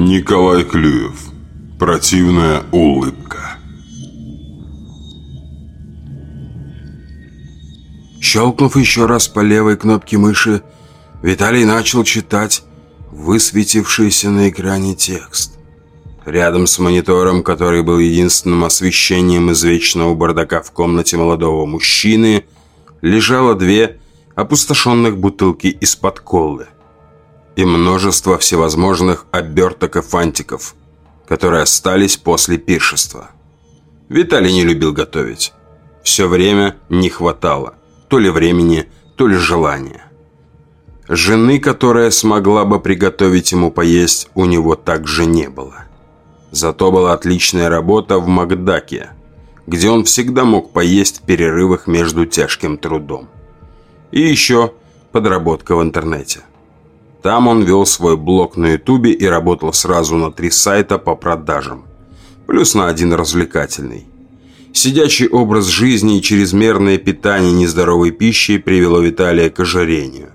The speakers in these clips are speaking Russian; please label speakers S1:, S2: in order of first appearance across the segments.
S1: Николай Клюев. Противная улыбка.
S2: Щелкнув еще раз по левой кнопке мыши, Виталий начал читать высветившийся на экране текст. Рядом с монитором, который был единственным освещением из вечного бардака в комнате молодого мужчины, лежало две опустошенных бутылки из-под колы и множество всевозможных оберток и фантиков, которые остались после пиршества. Виталий не любил готовить. Все время не хватало. То ли времени, то ли желания. Жены, которая смогла бы приготовить ему поесть, у него также не было. Зато была отличная работа в Макдаке, где он всегда мог поесть в перерывах между тяжким трудом. И еще подработка в интернете. Там он вел свой блог на ютубе и работал сразу на три сайта по продажам. Плюс на один развлекательный. Сидячий образ жизни и чрезмерное питание нездоровой пищей привело Виталия к ожирению.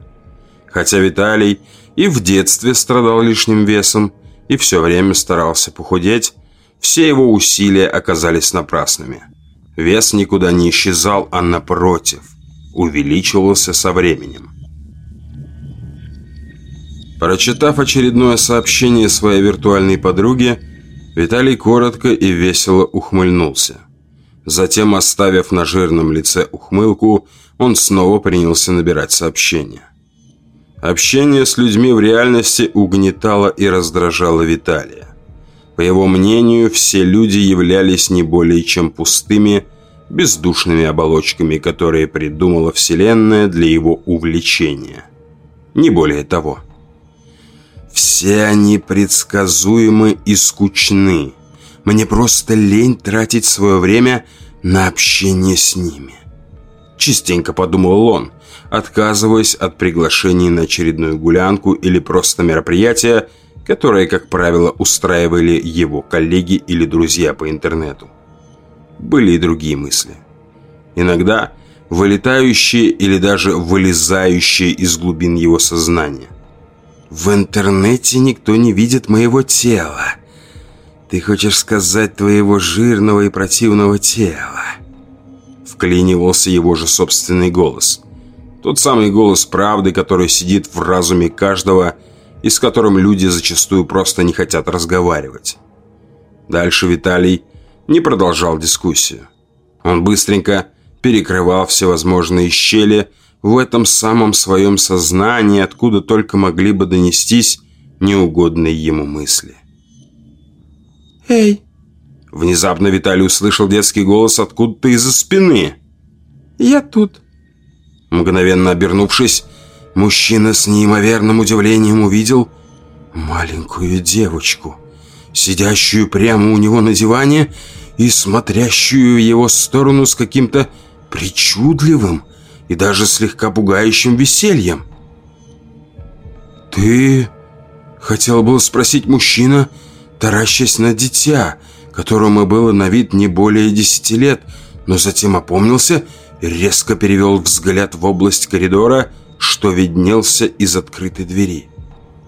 S2: Хотя Виталий и в детстве страдал лишним весом, и все время старался похудеть, все его усилия оказались напрасными. Вес никуда не исчезал, а напротив, увеличивался со временем. Прочитав очередное сообщение своей виртуальной подруге, Виталий коротко и весело ухмыльнулся. Затем, оставив на жирном лице ухмылку, он снова принялся набирать сообщения. Общение с людьми в реальности угнетало и раздражало Виталия. По его мнению, все люди являлись не более чем пустыми, бездушными оболочками, которые придумала Вселенная для его увлечения. Не более того. Все они предсказуемы и скучны. Мне просто лень тратить свое время на общение с ними. Частенько подумал он, отказываясь от приглашений на очередную гулянку или просто мероприятия, которые, как правило, устраивали его коллеги или друзья по интернету. Были и другие мысли. Иногда вылетающие или даже вылезающие из глубин его сознания. В интернете никто не видит моего тела. Ты хочешь сказать твоего жирного и противного тела? Вклинивался его же собственный голос. Тот самый голос правды, который сидит в разуме каждого и с которым люди зачастую просто не хотят разговаривать. Дальше Виталий не продолжал дискуссию. Он быстренько перекрывал всевозможные щели в этом самом своем сознании, откуда только могли бы донестись неугодные ему мысли.
S3: «Эй!»
S2: Внезапно Виталий услышал детский голос откуда-то из-за спины.
S3: «Я тут!»
S2: Мгновенно обернувшись, мужчина с неимоверным удивлением увидел маленькую девочку, сидящую прямо у него на диване и смотрящую в его сторону с каким-то причудливым и даже слегка пугающим весельем. «Ты...» — хотел был спросить мужчина, таращась на дитя, которому было на вид не более десяти лет, но затем опомнился и резко перевел взгляд в область коридора, что виднелся из открытой двери.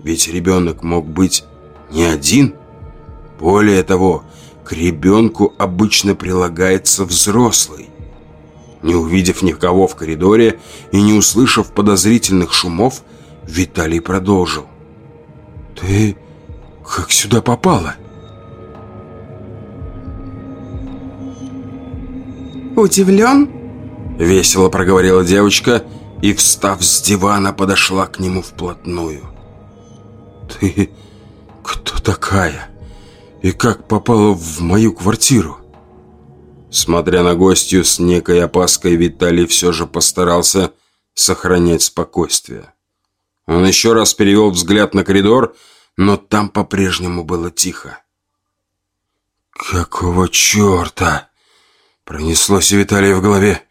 S2: Ведь ребенок мог быть не один. Более того, к ребенку обычно прилагается взрослый. Не увидев никого в коридоре и не услышав подозрительных шумов, Виталий продолжил. «Ты как сюда попала?»
S3: «Удивлен?»
S2: Весело проговорила девочка и, встав с дивана, подошла к нему вплотную. «Ты кто такая? И как попала в мою квартиру?» Смотря на гостью с некой опаской, Виталий все же постарался сохранять спокойствие. Он еще раз перевел взгляд на коридор, но там по-прежнему было тихо. «Какого черта?» Пронеслось у Виталия в голове.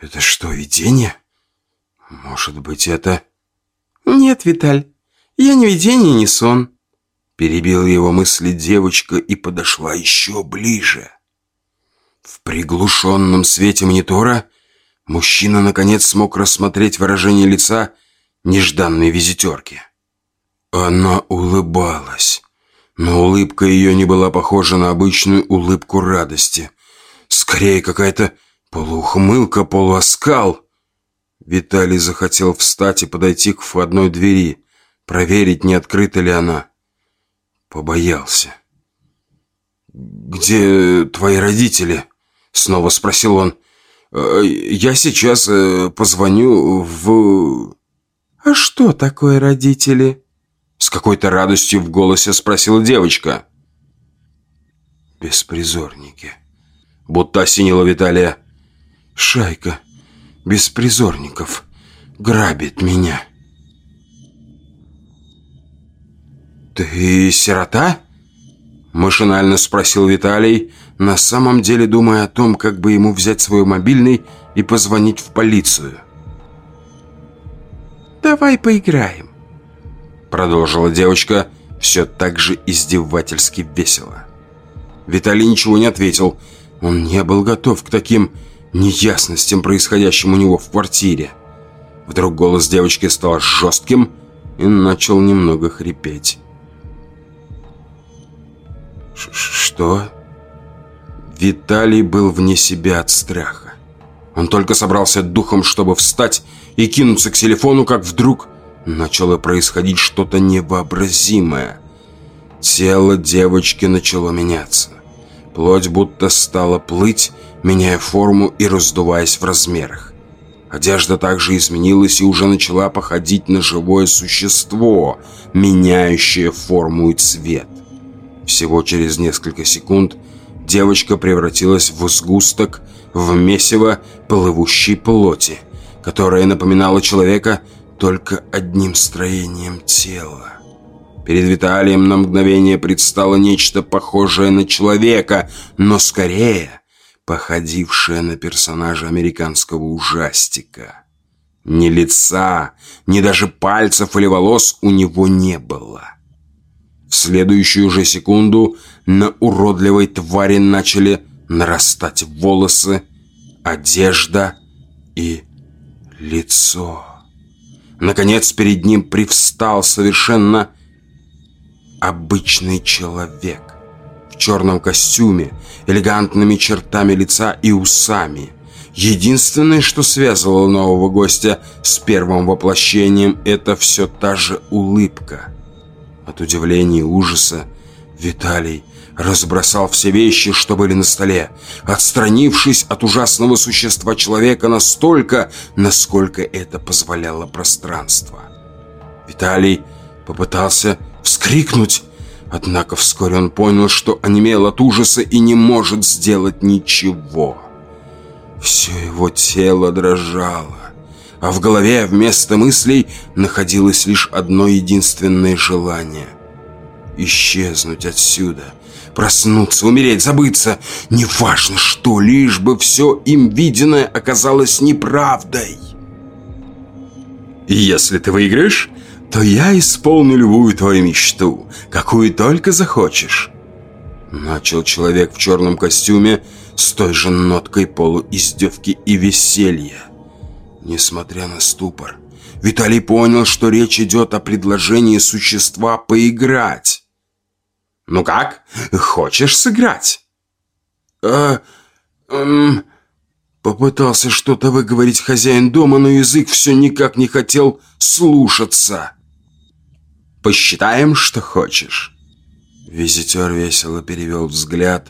S2: «Это что, видение? Может быть, это...»
S3: «Нет, Виталь, я не видение, не сон».
S2: Перебил его мысли девочка и подошла еще ближе. В приглушенном свете монитора мужчина наконец смог рассмотреть выражение лица нежданной визитерки. Она улыбалась, Но улыбка ее не была похожа на обычную улыбку радости. Скорее, какая-то полуухмылка, полуоскал. Виталий захотел встать и подойти к входной двери, проверить, не открыта ли она. Побоялся. «Где твои родители?» — снова спросил он. «Э, «Я сейчас э, позвоню в...»
S3: «А что такое родители?»
S2: С какой-то радостью в голосе спросила девочка. «Беспризорники». Будто осенила Виталия. «Шайка беспризорников грабит меня». «Ты сирота?» Машинально спросил Виталий, на самом деле думая о том, как бы ему взять свой мобильный и позвонить в полицию.
S3: «Давай поиграем»,
S2: Продолжила девочка все так же издевательски весело. Виталий ничего не ответил. Он не был готов к таким неясностям, происходящим у него в квартире. Вдруг голос девочки стал жестким и начал немного хрипеть. «Что?» Виталий был вне себя от страха. Он только собрался духом, чтобы встать и кинуться к телефону, как вдруг начало происходить что-то невообразимое. Тело девочки начало меняться. Плоть будто стала плыть, меняя форму и раздуваясь в размерах. Одежда также изменилась и уже начала походить на живое существо, меняющее форму и цвет. Всего через несколько секунд девочка превратилась в сгусток, в месиво плывущей плоти, которая напоминала человека, только одним строением тела. Перед Виталием на мгновение предстало нечто похожее на человека, но скорее походившее на персонажа американского ужастика. Ни лица, ни даже пальцев или волос у него не было. В следующую же секунду на уродливой твари начали нарастать волосы, одежда и лицо. Наконец перед ним привстал совершенно обычный человек в черном костюме, элегантными чертами лица и усами. Единственное, что связывало нового гостя с первым воплощением, это все та же улыбка. От удивления и ужаса Виталий разбросал все вещи, что были на столе, отстранившись от ужасного существа человека настолько, насколько это позволяло пространство. Виталий попытался вскрикнуть, однако вскоре он понял, что онемел от ужаса и не может сделать ничего. Все его тело дрожало, а в голове вместо мыслей находилось лишь одно единственное желание – исчезнуть отсюда – Проснуться, умереть, забыться. Неважно что, лишь бы все им виденное оказалось неправдой. Если ты выиграешь, то я исполню любую твою мечту, какую только захочешь. Начал человек в черном костюме с той же ноткой полуиздевки и веселья. Несмотря на ступор, Виталий понял, что речь идет о предложении существа поиграть. «Ну как? Хочешь сыграть?» «А... Эм...» Попытался что-то выговорить хозяин дома, но язык все никак не хотел слушаться. «Посчитаем, что хочешь». Визитер весело перевел взгляд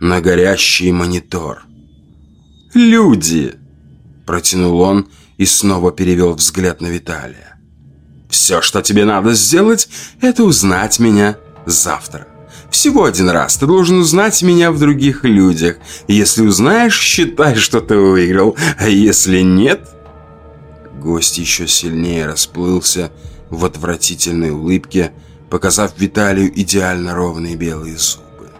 S2: на горящий монитор. «Люди!» Протянул он и снова перевел взгляд на Виталия. «Все, что тебе надо сделать, это узнать меня завтра. Всего один раз. Ты должен узнать меня в других людях. Если узнаешь, считай, что ты выиграл. А если нет...» Гость еще сильнее расплылся в отвратительной улыбке, показав Виталию идеально ровные белые зубы.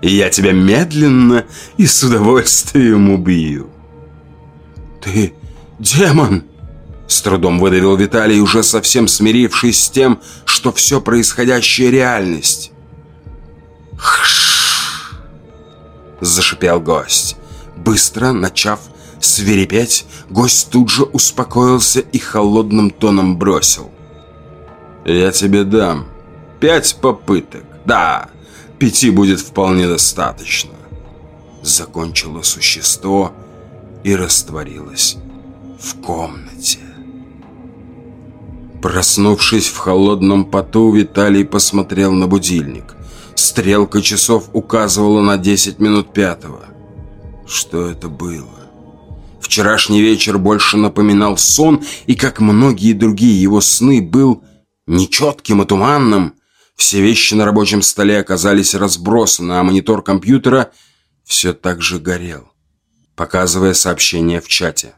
S2: «И я тебя медленно и с удовольствием убью». «Ты демон!» С трудом выдавил Виталий, уже совсем смирившись с тем, что все происходящее реальность. Хш! Зашипел гость. Быстро начав свирепеть, гость тут же успокоился и холодным тоном бросил. «Я тебе дам пять попыток. Да, пяти будет вполне достаточно. Закончило существо и растворилось в комнате. Проснувшись в холодном поту, Виталий посмотрел на будильник. Стрелка часов указывала на 10 минут пятого. Что это было? Вчерашний вечер больше напоминал сон, и, как многие другие его сны, был нечетким и туманным. Все вещи на рабочем столе оказались разбросаны, а монитор компьютера все так же горел, показывая сообщение в чате.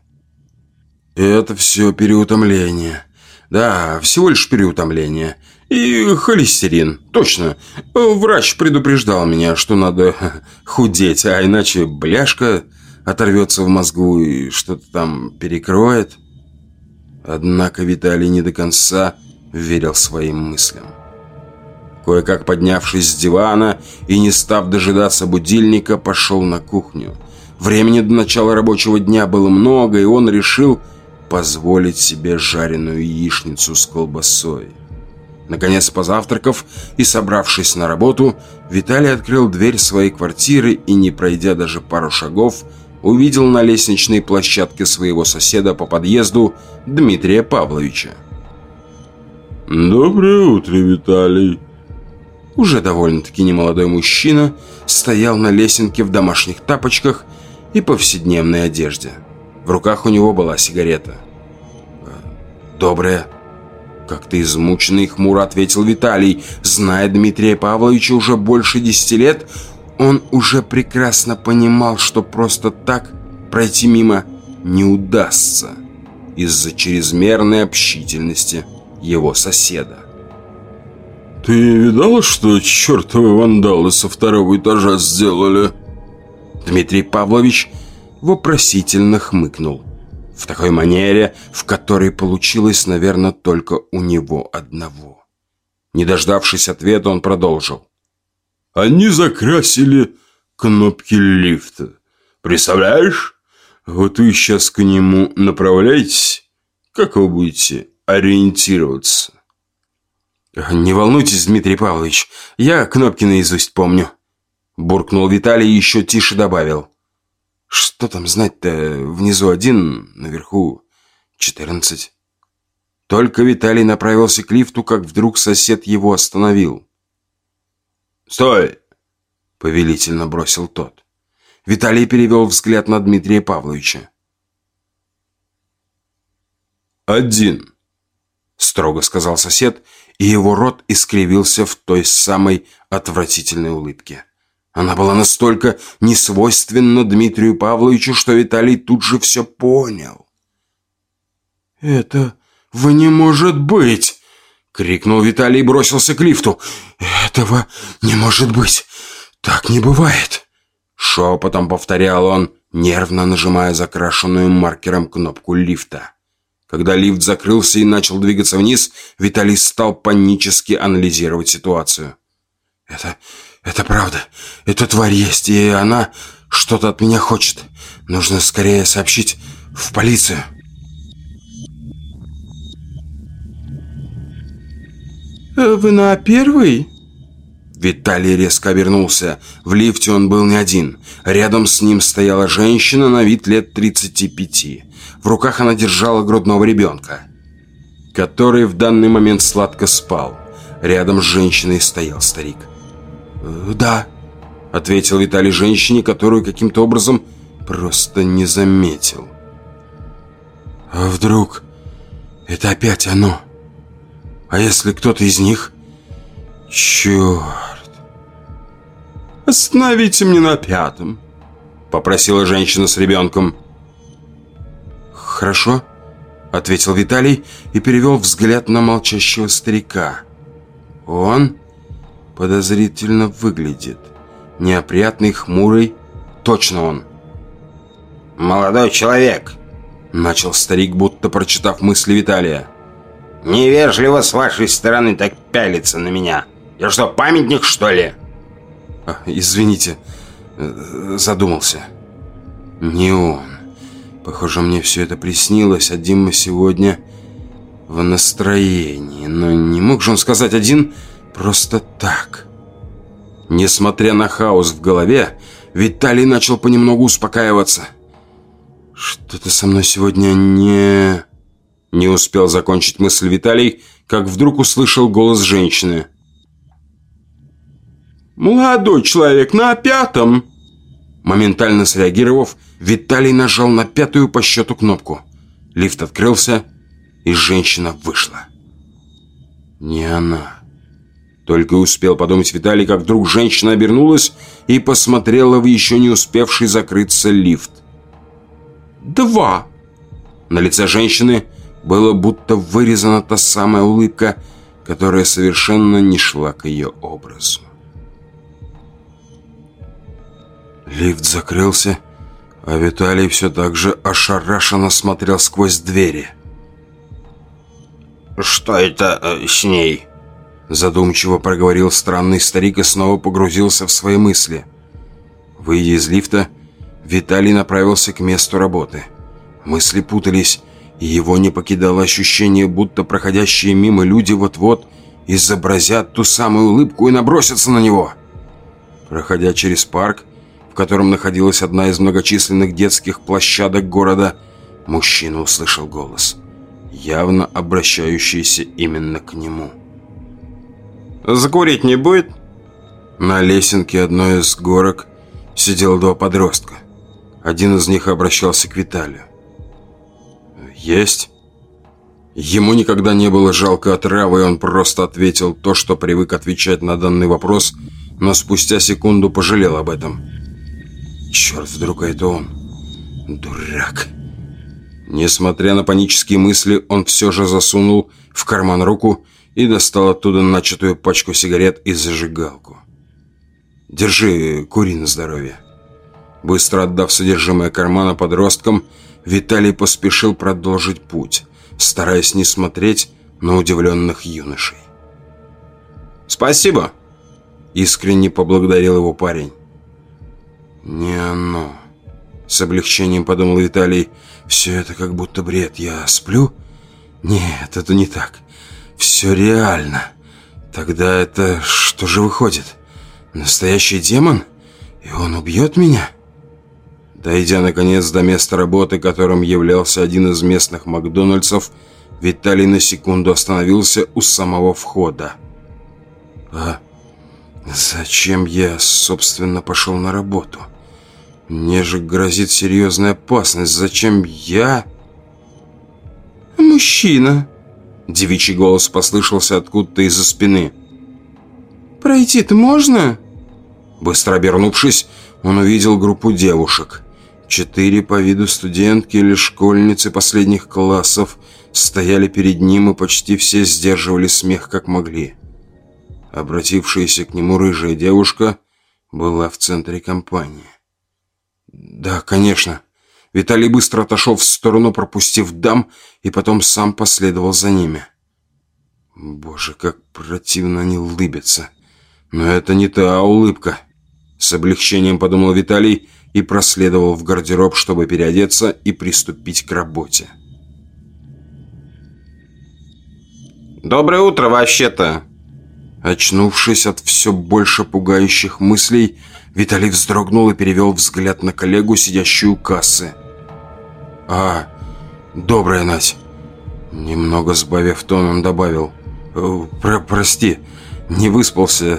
S2: «Это все переутомление. Да, всего лишь переутомление. И холестерин. Точно. Врач предупреждал меня, что надо худеть, а иначе бляшка оторвется в мозгу и что-то там перекроет». Однако Виталий не до конца верил своим мыслям. Кое-как поднявшись с дивана и не став дожидаться будильника, пошел на кухню. Времени до начала рабочего дня было много, и он решил позволить себе жареную яичницу с колбасой. Наконец, позавтракав и собравшись на работу, Виталий открыл дверь своей квартиры и, не пройдя даже пару шагов, увидел на лестничной площадке своего соседа по подъезду Дмитрия Павловича.
S1: «Доброе утро, Виталий!»
S2: Уже довольно-таки немолодой мужчина стоял на лесенке в домашних тапочках и повседневной одежде. В руках у него была сигарета. «Доброе!» Как-то измученный и хмуро ответил Виталий. Зная Дмитрия Павловича уже больше десяти лет, он уже прекрасно понимал, что просто так пройти мимо не удастся из-за чрезмерной общительности его соседа.
S1: «Ты видал, что чертовы вандалы со второго этажа сделали?»
S2: Дмитрий Павлович вопросительно хмыкнул. В такой манере, в которой получилось, наверное, только у него одного. Не дождавшись ответа, он продолжил.
S1: «Они закрасили кнопки лифта. Представляешь? Вот вы сейчас к нему направляетесь. Как вы будете ориентироваться?»
S2: «Не волнуйтесь, Дмитрий Павлович, я кнопки наизусть помню», Буркнул Виталий и еще тише добавил. Что там знать-то? Внизу один, наверху четырнадцать. Только Виталий направился к лифту, как вдруг сосед его остановил.
S1: «Стой!»
S2: — повелительно бросил тот. Виталий перевел взгляд на Дмитрия Павловича.
S1: «Один», —
S2: строго сказал сосед, и его рот искривился в той самой отвратительной улыбке. Она была настолько несвойственна Дмитрию Павловичу, что Виталий тут же все понял. «Это вы не может быть!» — крикнул Виталий и бросился к лифту. «Этого не может быть! Так не бывает!» Шепотом повторял он, нервно нажимая закрашенную маркером кнопку лифта. Когда лифт закрылся и начал двигаться вниз, Виталий стал панически анализировать ситуацию. «Это... это правда. Эта тварь есть, и она что-то от меня хочет. Нужно скорее сообщить в полицию».
S3: Э, «Вы на первый?»
S2: Виталий резко обернулся. В лифте он был не один. Рядом с ним стояла женщина на вид лет 35. В руках она держала грудного ребенка, который в данный момент сладко спал. Рядом с женщиной стоял старик. «Э, «Да», — ответил Виталий женщине, которую каким-то образом просто не заметил. «А вдруг это опять оно? А если кто-то из них...» «Черт!» «Остановите мне на пятом», — попросила женщина с ребенком. «Хорошо», — ответил Виталий и перевел взгляд на молчащего старика. «Он подозрительно выглядит. Неопрятный, хмурый. Точно он».
S4: «Молодой человек», —
S2: начал старик, будто прочитав мысли Виталия.
S4: «Невежливо с вашей стороны так пялиться на меня. Я что, памятник, что ли?»
S2: а, «Извините, задумался». «Не он. Похоже, мне все это приснилось, а Дима сегодня в настроении. Но не мог же он сказать один просто так. Несмотря на хаос в голове, Виталий начал понемногу успокаиваться. «Что-то со мной сегодня не...» Не успел закончить мысль Виталий, как вдруг услышал голос женщины.
S1: «Молодой человек, на пятом!»
S2: Моментально среагировав, Виталий нажал на пятую по счету кнопку. Лифт открылся, и женщина вышла. Не она. Только успел подумать Виталий, как вдруг женщина обернулась и посмотрела в еще не успевший закрыться лифт.
S1: «Два!»
S2: На лице женщины было будто вырезана та самая улыбка, которая совершенно не шла к ее образу. Лифт закрылся, а Виталий все так же ошарашенно смотрел сквозь двери.
S4: «Что это э, с ней?»
S2: Задумчиво проговорил странный старик и снова погрузился в свои мысли. Выйдя из лифта, Виталий направился к месту работы. Мысли путались, и его не покидало ощущение, будто проходящие мимо люди вот-вот изобразят ту самую улыбку и набросятся на него. Проходя через парк, в котором находилась одна из многочисленных детских площадок города, мужчина услышал голос, явно обращающийся именно к нему.
S1: «Закурить не будет?»
S2: На лесенке одной из горок сидел два подростка. Один из них обращался к Виталию. «Есть». Ему никогда не было жалко отравы, и он просто ответил то, что привык отвечать на данный вопрос, но спустя секунду пожалел об этом. «Черт, вдруг это он? Дурак!» Несмотря на панические мысли, он все же засунул в карман руку и достал оттуда начатую пачку сигарет и зажигалку. «Держи, кури на здоровье». Быстро отдав содержимое кармана подросткам, Виталий поспешил продолжить путь, стараясь не смотреть на удивленных юношей.
S1: «Спасибо!»
S2: – искренне поблагодарил его парень. «Не оно!» – с облегчением подумал Виталий. «Все это как будто бред. Я сплю? Нет, это не так. Все реально. Тогда это что же выходит? Настоящий демон? И он убьет меня?» Дойдя, наконец, до места работы, которым являлся один из местных Макдональдсов, Виталий на секунду остановился у самого входа. «А зачем я, собственно, пошел на работу? Мне же грозит серьезная опасность. Зачем я...»
S3: «Мужчина!»
S2: Девичий голос послышался откуда-то из-за спины.
S3: «Пройти-то можно?»
S2: Быстро обернувшись, он увидел группу девушек – Четыре по виду студентки или школьницы последних классов стояли перед ним и почти все сдерживали смех как могли. Обратившаяся к нему рыжая девушка была в центре компании. «Да, конечно». Виталий быстро отошел в сторону, пропустив дам, и потом сам последовал за ними. Боже, как противно они улыбятся. Но это не та улыбка. С облегчением подумал Виталий и проследовал в гардероб, чтобы переодеться и приступить к работе.
S1: «Доброе утро, вообще-то!»
S2: Очнувшись от все больше пугающих мыслей, Виталий вздрогнул и перевел взгляд на коллегу, сидящую у кассы. «А, добрая, Надь!» Немного сбавив тон, он добавил. «Э, Про «Прости, не выспался.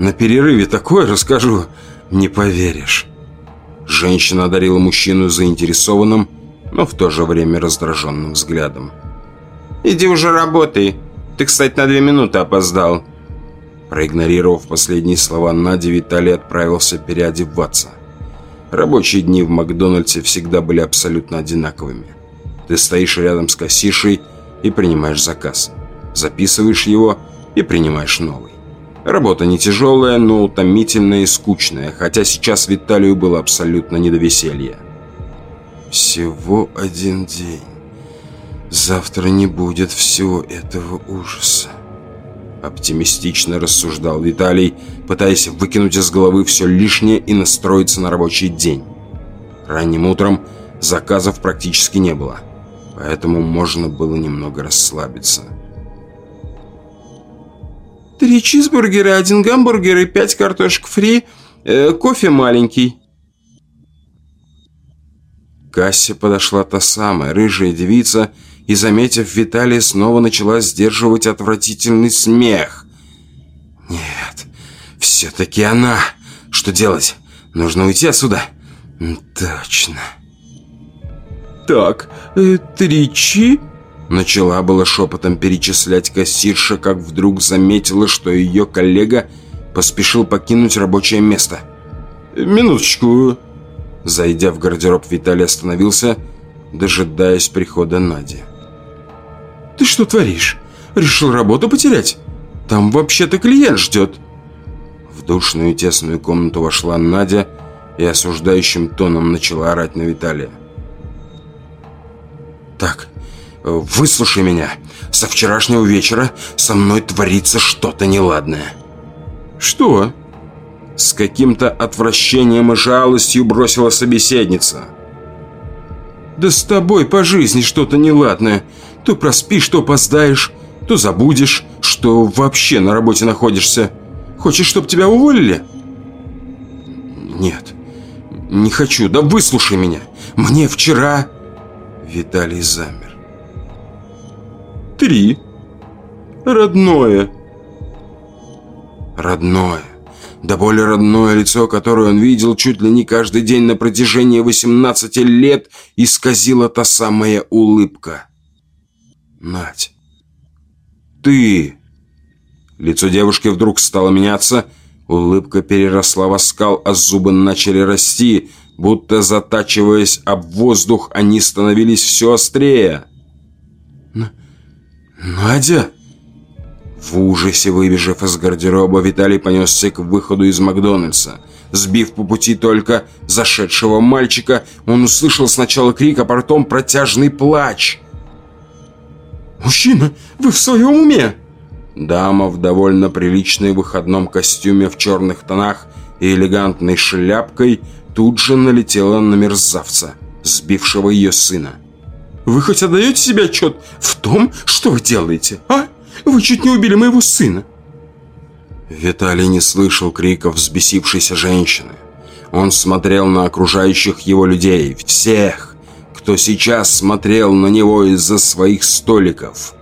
S2: На перерыве такое расскажу, не поверишь». Женщина одарила мужчину заинтересованным, но в то же время раздраженным взглядом.
S1: «Иди уже работай. Ты, кстати, на две минуты опоздал».
S2: Проигнорировав последние слова Нади, Виталий отправился переодеваться. Рабочие дни в Макдональдсе всегда были абсолютно одинаковыми. Ты стоишь рядом с кассиршей и принимаешь заказ. Записываешь его и принимаешь новый. Работа не тяжелая, но утомительная и скучная, хотя сейчас Виталию было абсолютно не до веселья. Всего один день. Завтра не будет всего этого ужаса. Оптимистично рассуждал Виталий, пытаясь выкинуть из головы все лишнее и настроиться на рабочий день. Ранним утром заказов практически не было, поэтому можно было немного расслабиться.
S3: Три чизбургера, один гамбургер и пять картошек фри, э, кофе маленький».
S2: К кассе подошла та самая рыжая девица и, заметив Виталия, снова начала сдерживать отвратительный смех. «Нет, все-таки она! Что делать? Нужно уйти отсюда?» «Точно!»
S3: «Так, э, три чи...»
S2: Начала было шепотом перечислять кассирша, как вдруг заметила, что ее коллега поспешил покинуть рабочее место.
S1: «Минуточку».
S2: Зайдя в гардероб, Виталий остановился, дожидаясь прихода Нади.
S3: «Ты что творишь? Решил работу потерять? Там вообще-то клиент ждет».
S2: В душную тесную комнату вошла Надя и осуждающим тоном начала орать на Виталия. «Так, выслушай меня. Со вчерашнего вечера со мной творится что-то неладное».
S3: «Что?»
S2: С каким-то отвращением и жалостью бросила собеседница.
S3: «Да с тобой по жизни что-то неладное. То проспишь, то опоздаешь, то забудешь, что вообще на работе находишься. Хочешь, чтобы тебя уволили?»
S2: «Нет, не хочу. Да выслушай меня. Мне вчера...» Виталий замер.
S3: «Три. Родное».
S2: Родное. Да более родное лицо, которое он видел чуть ли не каждый день на протяжении 18 лет, исказила та самая улыбка. Надь. Ты. Лицо девушки вдруг стало меняться, улыбка переросла в оскал, а зубы начали расти, будто затачиваясь об воздух, они становились все острее. «Надя!» В ужасе выбежав из гардероба, Виталий понесся к выходу из Макдональдса. Сбив по пути только зашедшего мальчика, он услышал сначала крик, а потом протяжный плач.
S3: «Мужчина, вы в своем уме?»
S2: Дама в довольно приличной выходном костюме в черных тонах и элегантной шляпкой тут же налетела на мерзавца, сбившего ее сына.
S3: «Вы хоть отдаете себе отчет в том, что вы делаете, а? Вы чуть не убили моего сына!»
S2: Виталий не слышал криков взбесившейся женщины. Он смотрел на окружающих его людей, всех, кто сейчас смотрел на него из-за своих столиков.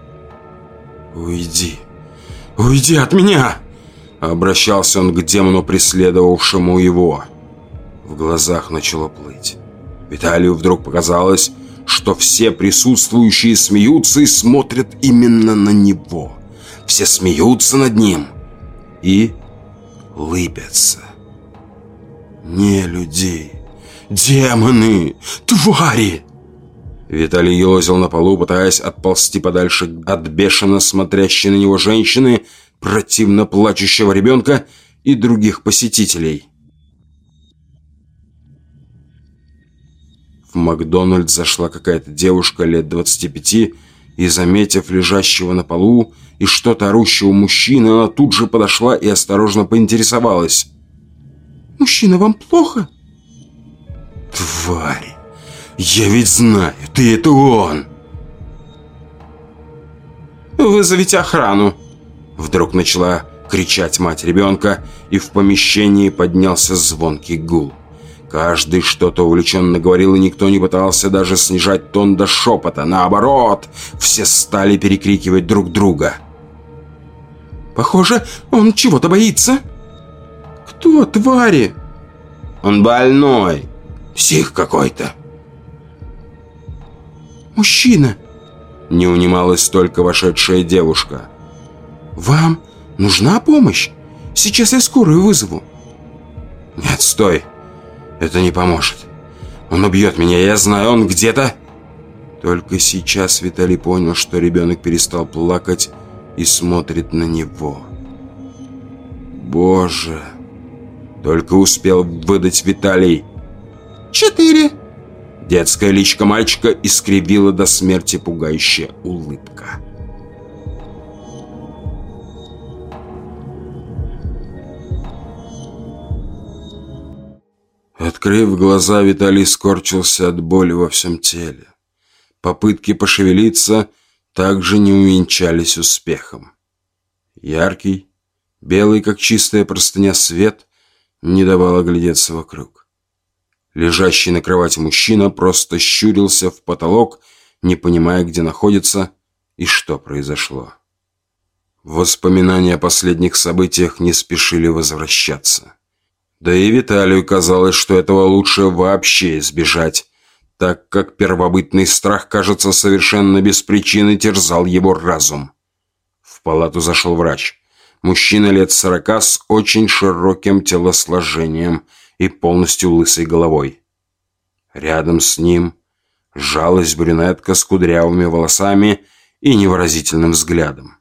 S3: «Уйди! Уйди от меня!»
S2: Обращался он к демону, преследовавшему его. В глазах начало плыть. Виталию вдруг показалось, что все присутствующие смеются и смотрят именно на него. Все смеются над ним и лыбятся. Не люди, демоны, твари! Виталий елозил на полу, пытаясь отползти подальше от бешено смотрящей на него женщины, противно плачущего ребенка и других посетителей. В Макдональдс зашла какая-то девушка лет 25 и, заметив лежащего на полу и что-то орущего мужчины, она тут же подошла и осторожно поинтересовалась.
S3: «Мужчина, вам плохо?»
S2: «Тварь! Я ведь знаю, ты это он!»
S3: «Вызовите охрану!»
S2: Вдруг начала кричать мать ребенка, и в помещении поднялся звонкий гул. Каждый что-то увлеченно говорил, и никто не пытался даже снижать тон до шепота. Наоборот, все стали перекрикивать друг друга.
S3: «Похоже, он чего-то боится». «Кто, твари?»
S2: «Он больной. Псих какой-то».
S3: «Мужчина!»
S2: Не унималась только вошедшая девушка.
S3: «Вам нужна помощь? Сейчас я скорую вызову».
S2: «Нет, стой!» Это не поможет. Он убьет меня, я знаю, он где-то... Только сейчас Виталий понял, что ребенок перестал плакать и смотрит на него. Боже! Только успел выдать Виталий.
S3: Четыре.
S2: Детская личка мальчика искривила до смерти пугающая улыбка. Открыв глаза, Виталий скорчился от боли во всем теле. Попытки пошевелиться также не увенчались успехом. Яркий, Белый, как чистая простыня, свет не давал оглядеться вокруг. Лежащий на кровати мужчина просто щурился в потолок, не понимая, где находится и что произошло. Воспоминания о последних событиях не спешили возвращаться. Да и Виталию казалось, что этого лучше вообще избежать, так как первобытный страх, кажется, совершенно без причины терзал его разум. В палату зашел врач. Мужчина лет сорока с очень широким телосложением и полностью лысой головой. Рядом с ним жалась брюнетка с кудрявыми волосами и невыразительным взглядом.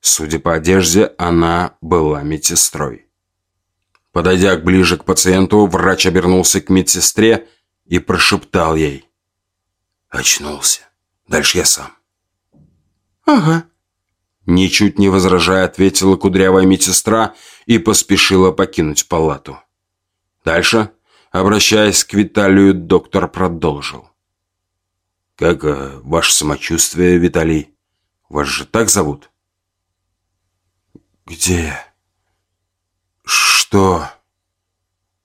S2: Судя по одежде, она была медсестрой. Подойдя ближе к пациенту, врач обернулся к медсестре и прошептал ей. «Очнулся. Дальше я сам».
S3: «Ага».
S2: Ничуть не возражая, ответила кудрявая медсестра и поспешила покинуть палату. Дальше, обращаясь к Виталию, доктор продолжил. «Как э, ваше самочувствие, Виталий? Вас же так зовут?»
S3: «Где? Что?»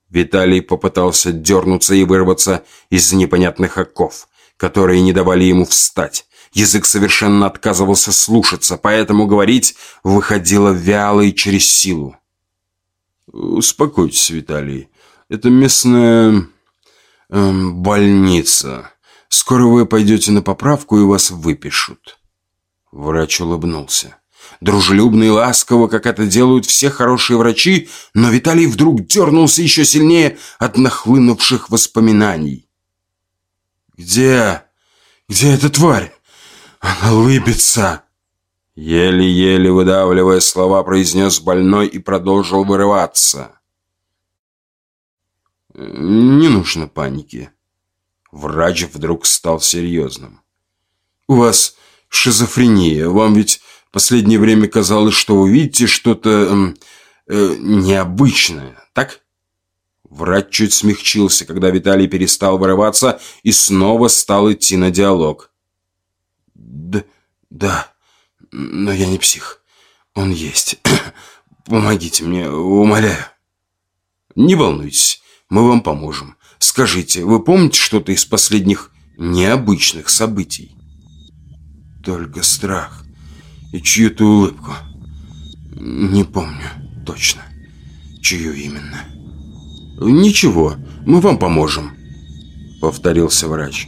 S2: Виталий попытался дернуться и вырваться из непонятных оков, которые не давали ему встать. Язык совершенно отказывался слушаться, поэтому говорить выходило вяло и через силу. «Успокойтесь, Виталий. Это местная... Эм, больница. Скоро вы пойдете на поправку и вас выпишут». Врач улыбнулся дружелюбно и ласково, как это делают все хорошие врачи, но Виталий вдруг дернулся еще сильнее от нахлынувших воспоминаний. «Где? Где эта тварь? Она лыбится!» Еле-еле выдавливая слова, произнес больной и продолжил вырываться. «Не нужно паники». Врач вдруг стал серьезным. «У вас шизофрения. Вам ведь Последнее время казалось, что вы видите что-то э, необычное, так? Врач чуть смягчился, когда Виталий перестал вырываться и снова стал идти на диалог. Да, да, но я не псих. Он есть. Помогите мне, умоляю. Не волнуйтесь, мы вам поможем. Скажите, вы помните что-то из последних необычных событий? Только страх и чью-то улыбку. Не помню точно, чью именно. «Ничего, мы вам поможем», — повторился врач.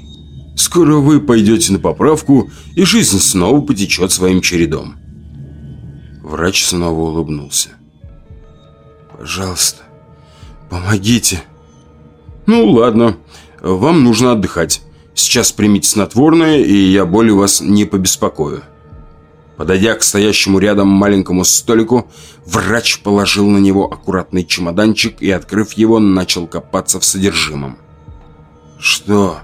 S2: «Скоро вы пойдете на поправку, и жизнь снова потечет своим чередом». Врач снова улыбнулся. «Пожалуйста, помогите». «Ну, ладно, вам нужно отдыхать. Сейчас примите снотворное, и я более вас не побеспокою». Подойдя к стоящему рядом маленькому столику, врач положил на него аккуратный чемоданчик и, открыв его, начал копаться в содержимом. «Что?»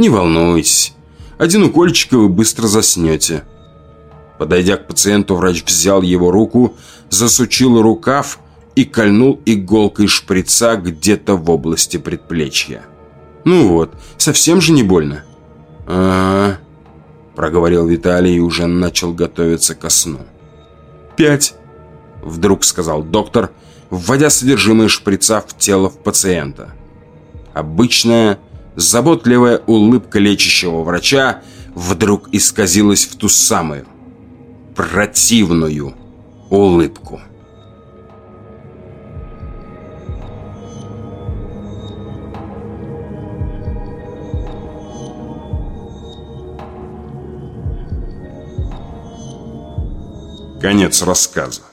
S2: «Не волнуйтесь. Один укольчик, и вы быстро заснете». Подойдя к пациенту, врач взял его руку, засучил рукав и кольнул иголкой шприца где-то в области предплечья. «Ну вот, совсем же не больно?» «А-а-а», проговорил Виталий и уже начал готовиться ко сну. «Пять!» – вдруг сказал доктор, вводя содержимое шприца в тело в пациента. Обычная, заботливая улыбка лечащего врача вдруг исказилась в ту самую, противную улыбку. Конец рассказа.